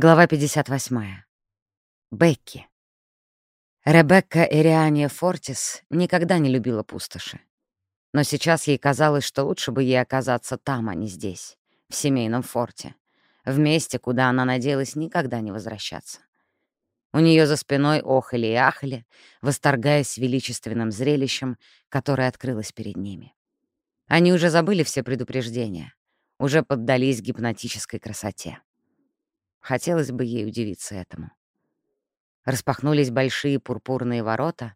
Глава 58. Бекки. Ребекка Эриания Фортис никогда не любила пустоши. Но сейчас ей казалось, что лучше бы ей оказаться там, а не здесь, в семейном форте, в месте, куда она надеялась никогда не возвращаться. У нее за спиной охали и ахали, восторгаясь величественным зрелищем, которое открылось перед ними. Они уже забыли все предупреждения, уже поддались гипнотической красоте. Хотелось бы ей удивиться этому. Распахнулись большие пурпурные ворота,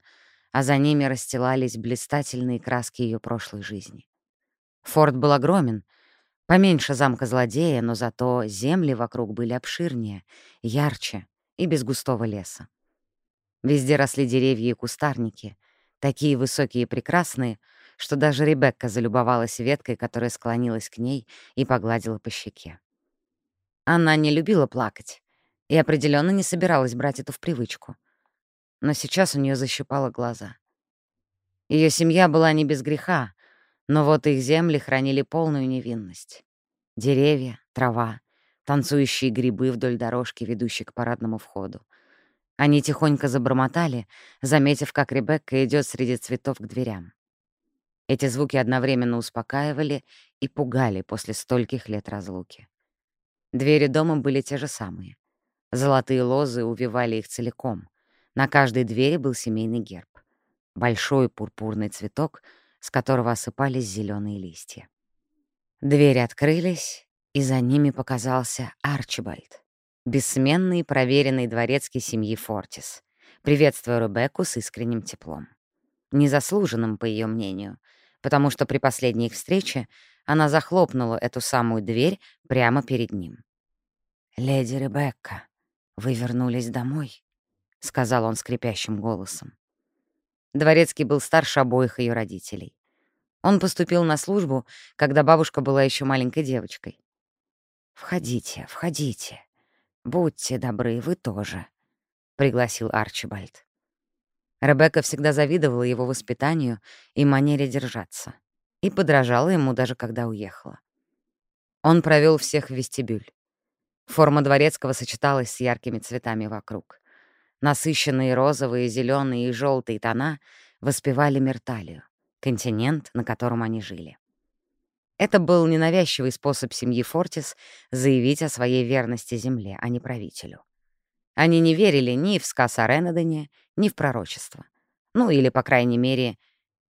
а за ними расстилались блистательные краски ее прошлой жизни. Форт был огромен, поменьше замка злодея, но зато земли вокруг были обширнее, ярче и без густого леса. Везде росли деревья и кустарники, такие высокие и прекрасные, что даже Ребекка залюбовалась веткой, которая склонилась к ней и погладила по щеке. Она не любила плакать и определенно не собиралась брать это в привычку. Но сейчас у нее защипало глаза. Ее семья была не без греха, но вот их земли хранили полную невинность. Деревья, трава, танцующие грибы вдоль дорожки, ведущей к парадному входу. Они тихонько забормотали, заметив, как Ребекка идет среди цветов к дверям. Эти звуки одновременно успокаивали и пугали после стольких лет разлуки. Двери дома были те же самые. Золотые лозы увивали их целиком. На каждой двери был семейный герб. Большой пурпурный цветок, с которого осыпались зеленые листья. Двери открылись, и за ними показался Арчибальд, бессменный проверенный дворецкий семьи Фортис, приветствуя Ребекку с искренним теплом. Незаслуженным, по ее мнению, потому что при последней их встрече она захлопнула эту самую дверь прямо перед ним. «Леди Ребекка, вы вернулись домой?» — сказал он скрипящим голосом. Дворецкий был старше обоих ее родителей. Он поступил на службу, когда бабушка была еще маленькой девочкой. «Входите, входите. Будьте добры, вы тоже», — пригласил Арчибальд. Ребекка всегда завидовала его воспитанию и манере держаться и подражала ему даже когда уехала. Он провел всех в вестибюль. Форма дворецкого сочеталась с яркими цветами вокруг. Насыщенные розовые, зеленые и желтые тона воспевали Мерталию, континент, на котором они жили. Это был ненавязчивый способ семьи Фортис заявить о своей верности земле, а не правителю. Они не верили ни в сказ о Ренедоне, ни в пророчество. Ну, или, по крайней мере,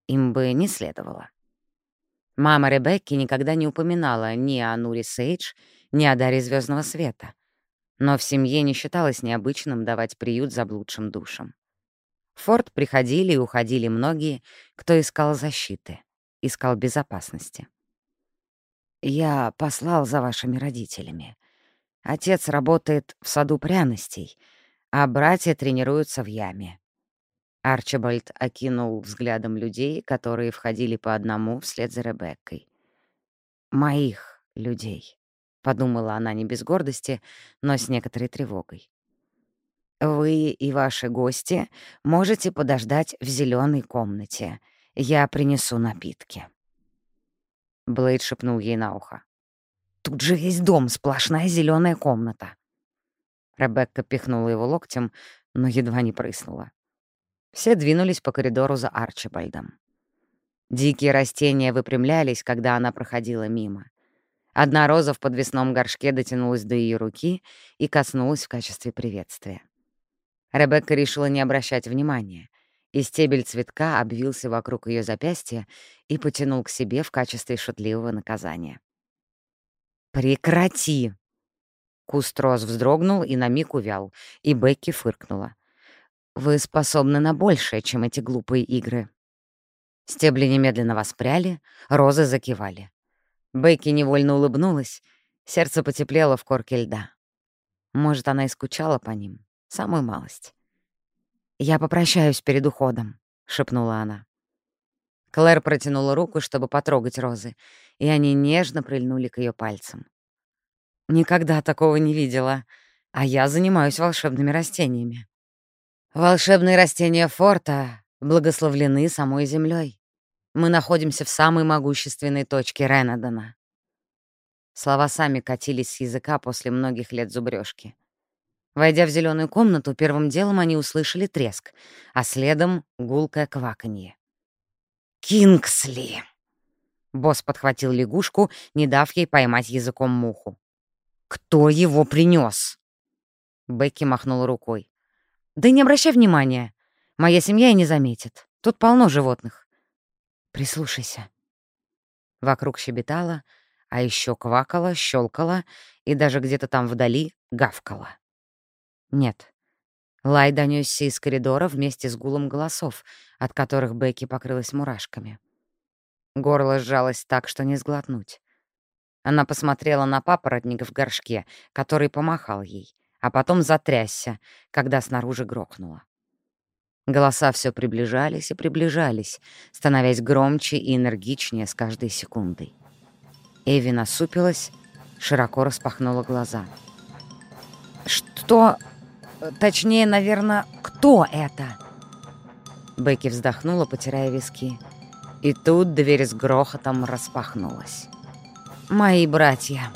им бы не следовало. Мама Ребекки никогда не упоминала ни о Нуре Сейдж, ни о даре звездного света. Но в семье не считалось необычным давать приют заблудшим душам. В форт приходили и уходили многие, кто искал защиты, искал безопасности. «Я послал за вашими родителями. Отец работает в саду пряностей, а братья тренируются в яме. Арчибальд окинул взглядом людей, которые входили по одному вслед за Ребеккой. «Моих людей», — подумала она не без гордости, но с некоторой тревогой. «Вы и ваши гости можете подождать в зеленой комнате. Я принесу напитки». Блейд шепнул ей на ухо. «Тут же весь дом, сплошная зеленая комната». Ребекка пихнула его локтем, но едва не прыснула. Все двинулись по коридору за Арчибальдом. Дикие растения выпрямлялись, когда она проходила мимо. Одна роза в подвесном горшке дотянулась до ее руки и коснулась в качестве приветствия. Ребекка решила не обращать внимания, и стебель цветка обвился вокруг ее запястья и потянул к себе в качестве шутливого наказания. «Прекрати!» Куст роз вздрогнул и на миг увял, и Бекки фыркнула. Вы способны на большее, чем эти глупые игры». Стебли немедленно воспряли, розы закивали. Бейки невольно улыбнулась, сердце потеплело в корке льда. Может, она и скучала по ним, самую малость. «Я попрощаюсь перед уходом», — шепнула она. Клэр протянула руку, чтобы потрогать розы, и они нежно прильнули к ее пальцам. «Никогда такого не видела, а я занимаюсь волшебными растениями». Волшебные растения форта благословлены самой землей. Мы находимся в самой могущественной точке Ренадона. Слова сами катились с языка после многих лет зубрёжки. Войдя в зеленую комнату, первым делом они услышали треск, а следом — гулкое кваканье. «Кингсли!» Босс подхватил лягушку, не дав ей поймать языком муху. «Кто его принес? Бекки махнула рукой. «Да не обращай внимания. Моя семья и не заметит. Тут полно животных. Прислушайся». Вокруг щебетало, а еще квакало, щелкало и даже где-то там вдали гавкало. Нет. Лай донесся из коридора вместе с гулом голосов, от которых Бекки покрылась мурашками. Горло сжалось так, что не сглотнуть. Она посмотрела на папоротник в горшке, который помахал ей, а потом затрясся, когда снаружи грохнуло. Голоса все приближались и приближались, становясь громче и энергичнее с каждой секундой. Эви насупилась, широко распахнула глаза. «Что Точнее, наверное, кто это?» Бекки вздохнула, потирая виски. И тут дверь с грохотом распахнулась. «Мои братья!»